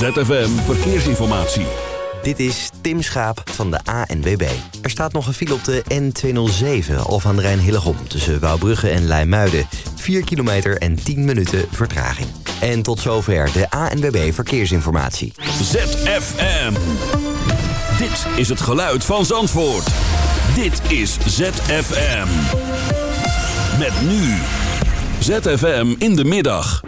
ZFM Verkeersinformatie. Dit is Tim Schaap van de ANWB. Er staat nog een file op de N207 of aan de Rijn Hillegom... tussen Wouwbrugge en Leimuiden. 4 kilometer en 10 minuten vertraging. En tot zover de ANWB Verkeersinformatie. ZFM. Dit is het geluid van Zandvoort. Dit is ZFM. Met nu. ZFM in de middag.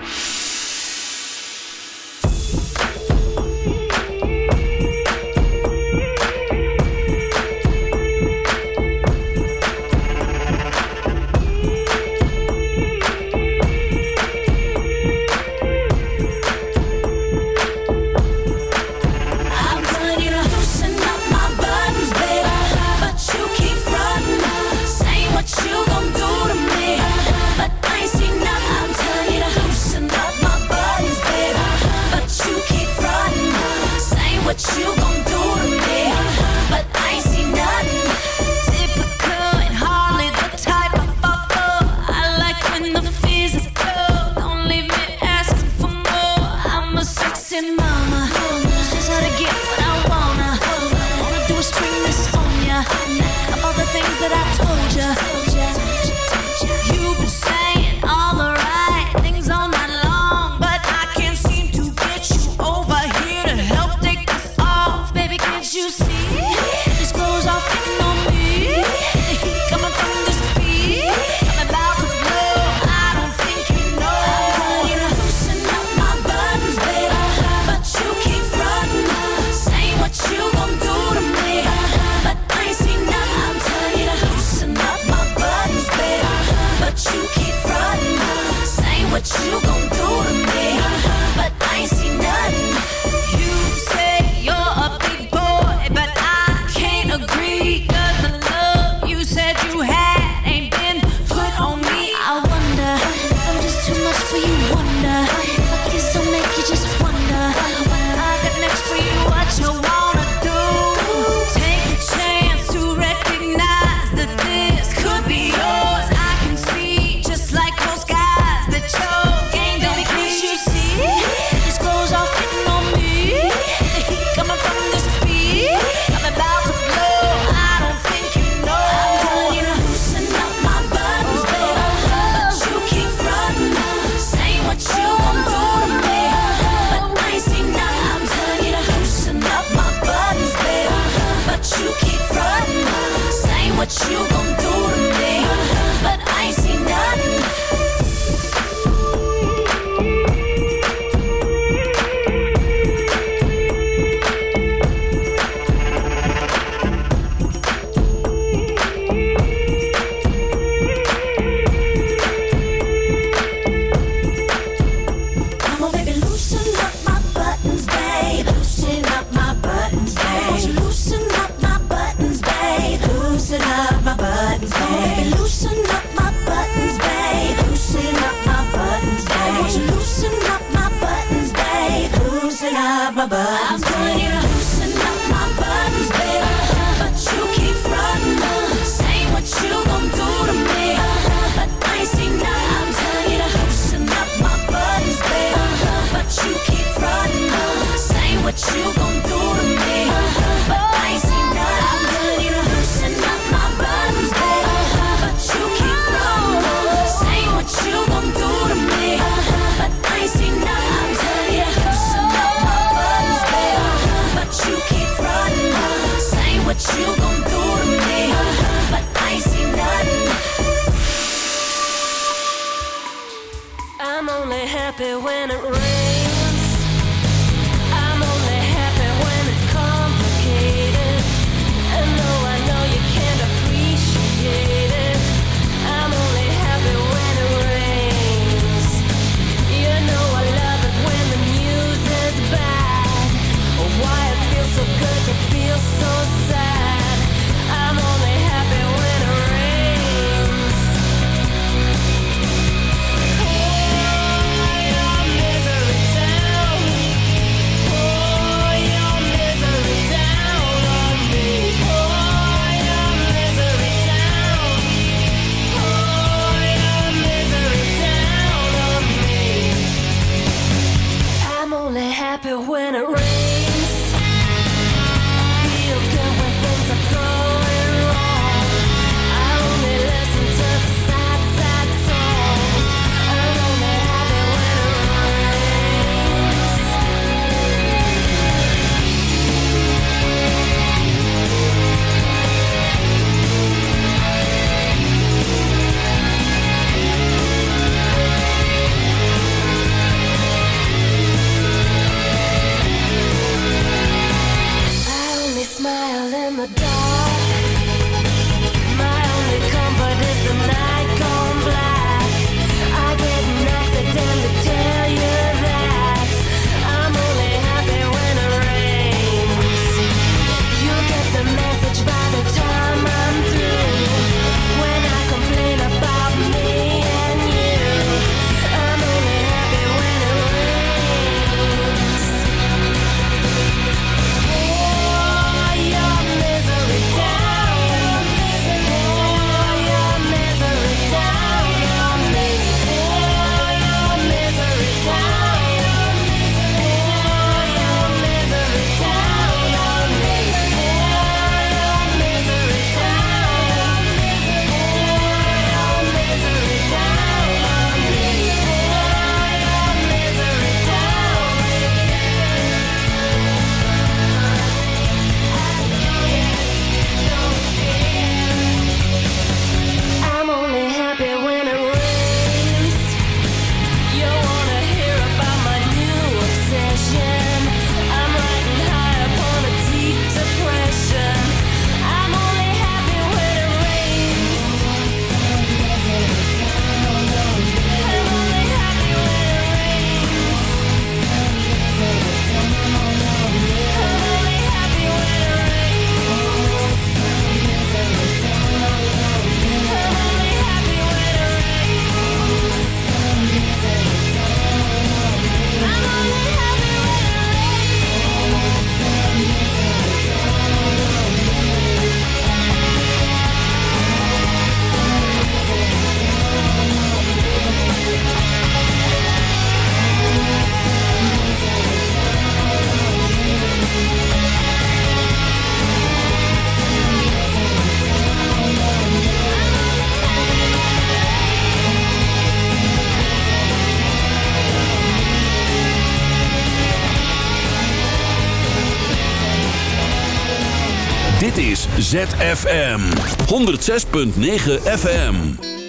ZFM 106.9 FM.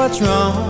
What's wrong.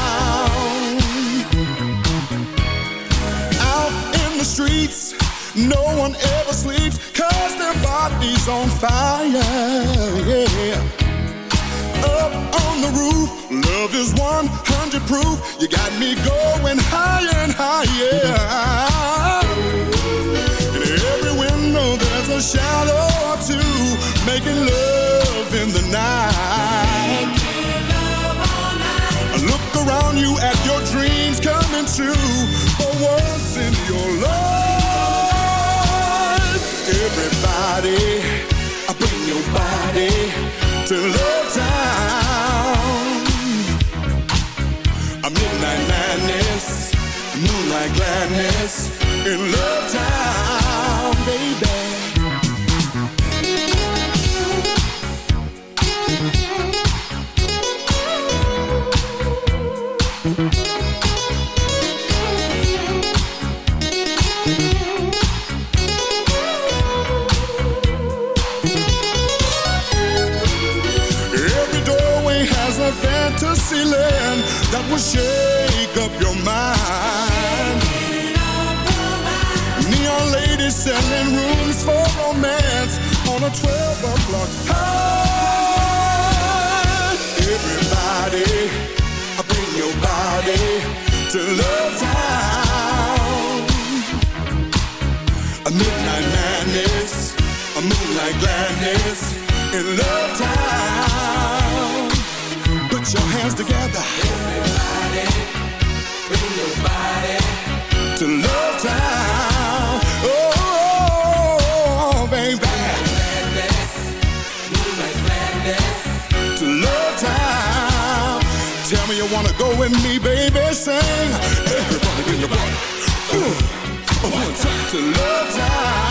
The streets, no one ever sleeps, cause their body's on fire, yeah. Up on the roof, love is 100 proof. You got me going higher and higher. In every window, there's a shadow or two, making love in the night. Making love all night. Look around you at your dreams coming true. Your body to Love Town. Midnight madness, moonlight gladness in Love Town, baby. Gladness in Love Town. Put your hands together. Everybody, bring your body to Love Town. Oh, oh, oh baby. To Love Town. Tell me you wanna go with me, baby. Sing. Everybody bring your body. Ooh. One time to Love Town.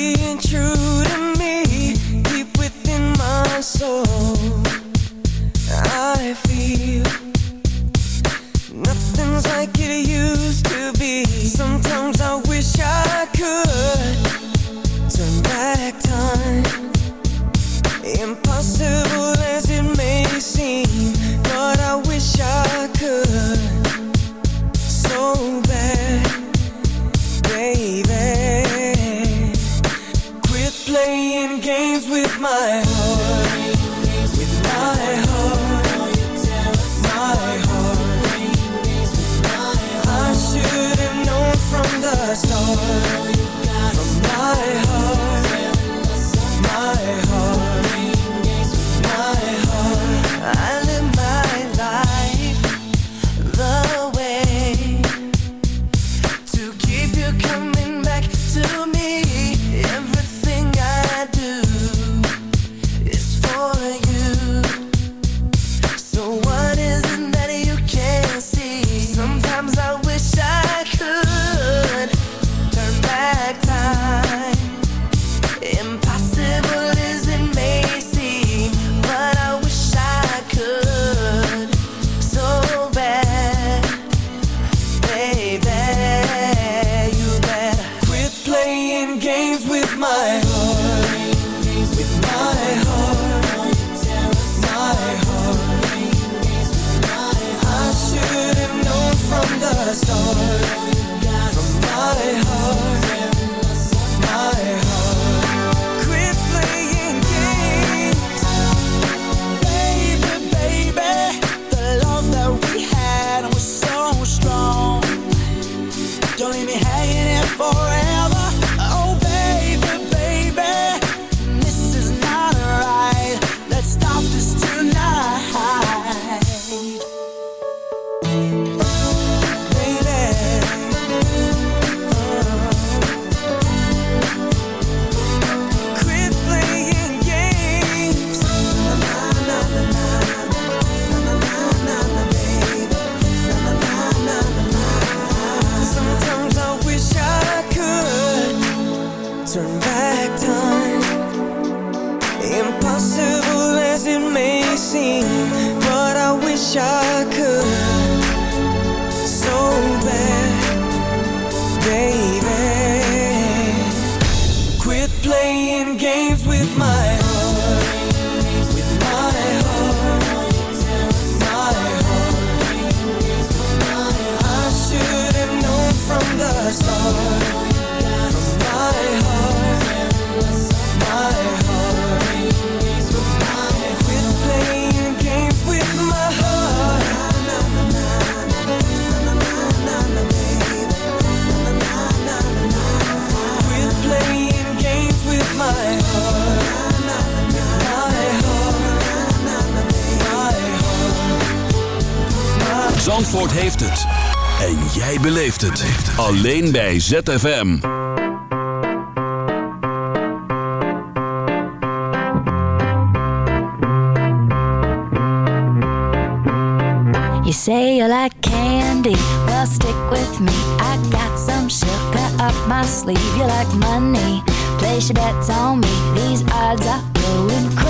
being true. Alleen bij ZFM. You say you like candy, well stick with me. I got some sugar up my sleeve. You like money, place your bets on me. These odds are going crazy.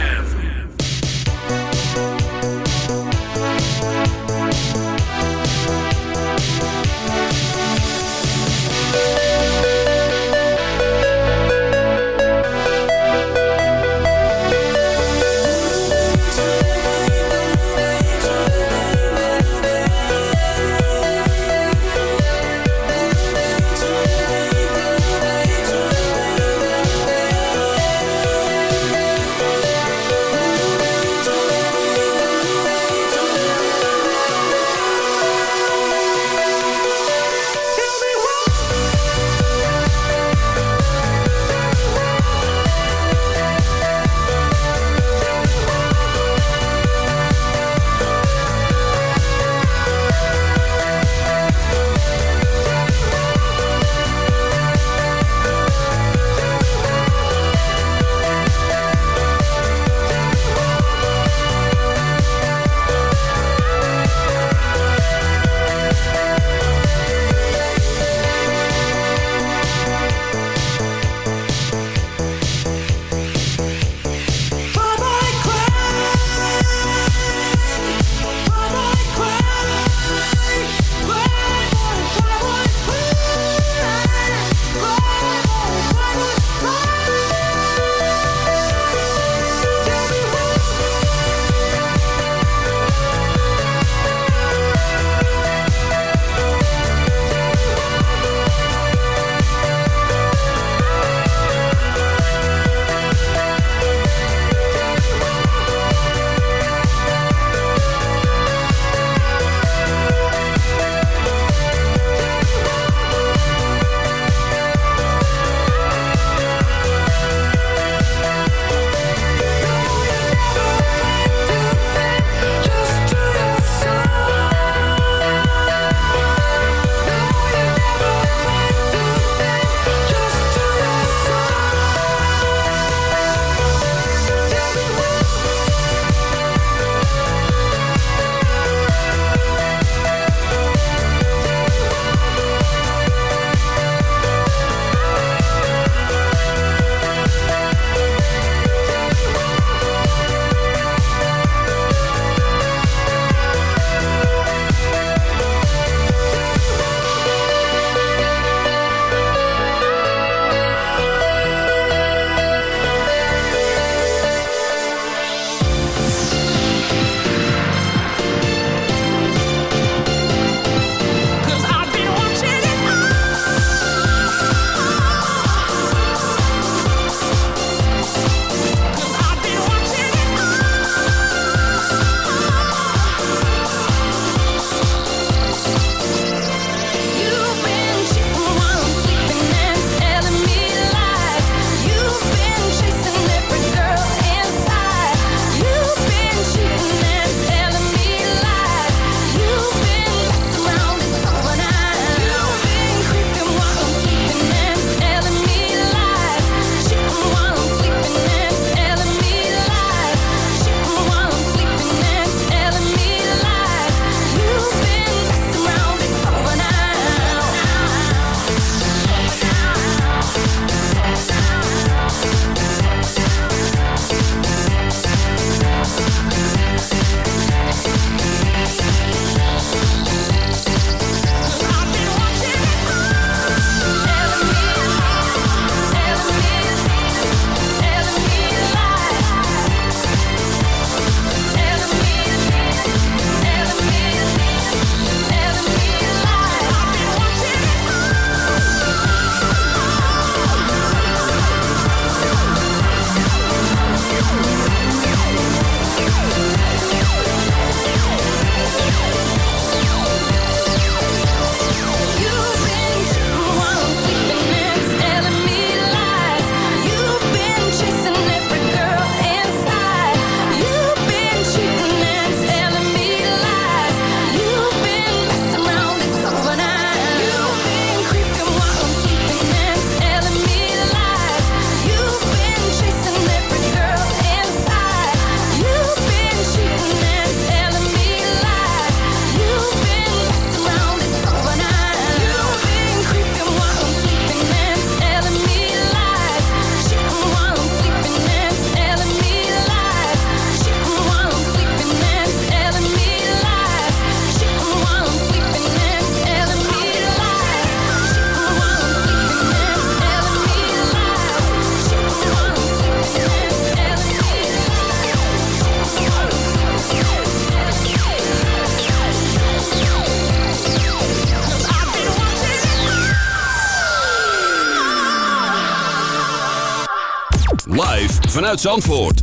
Zandvoort.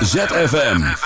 ZFM.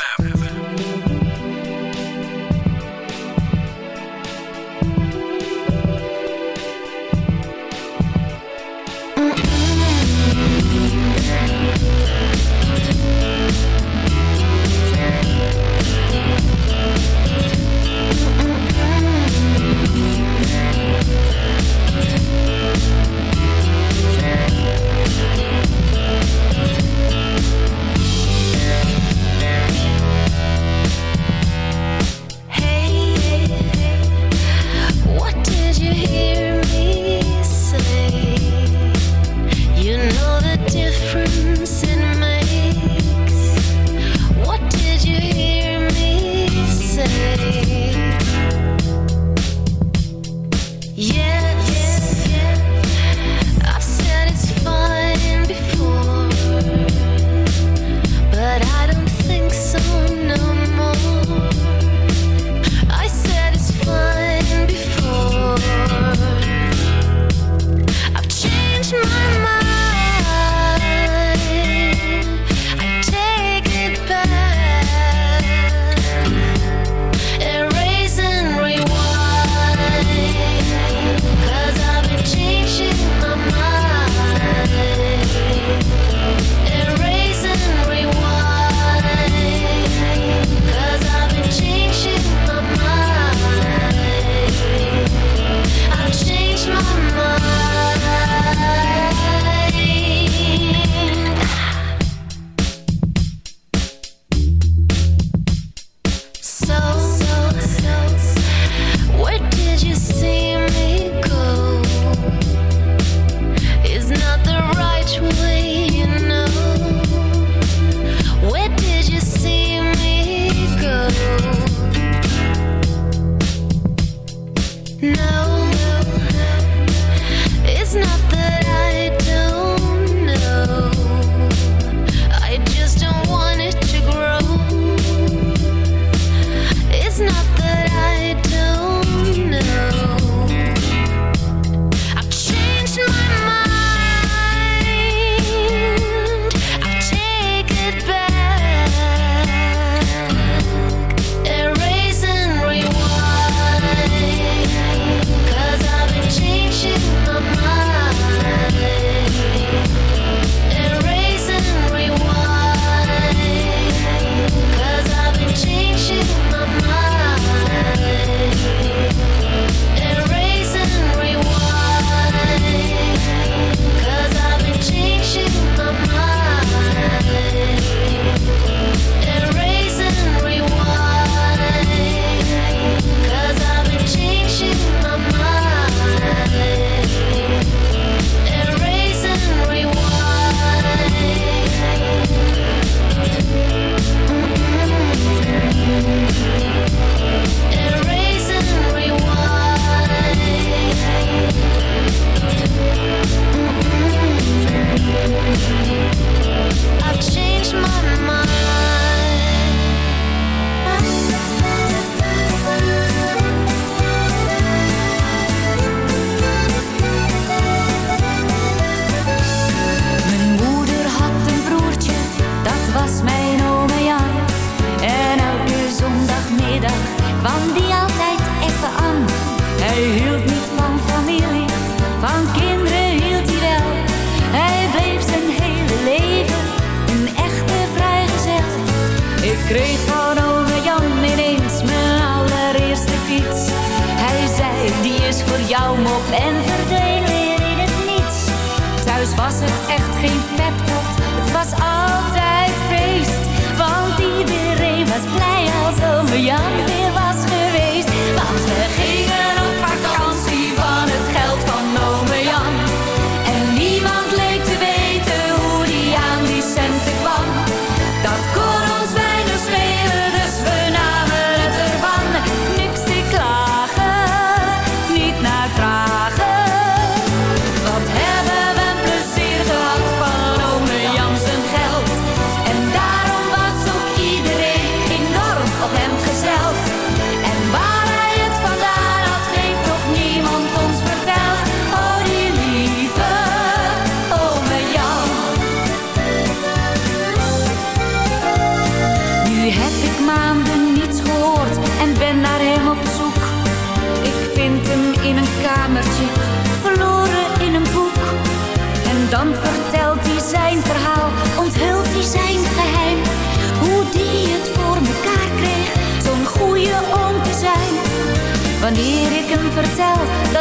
echt geen pep had. Het was altijd feest, want iedereen was blij als ome Jan weer was geweest. Want we gingen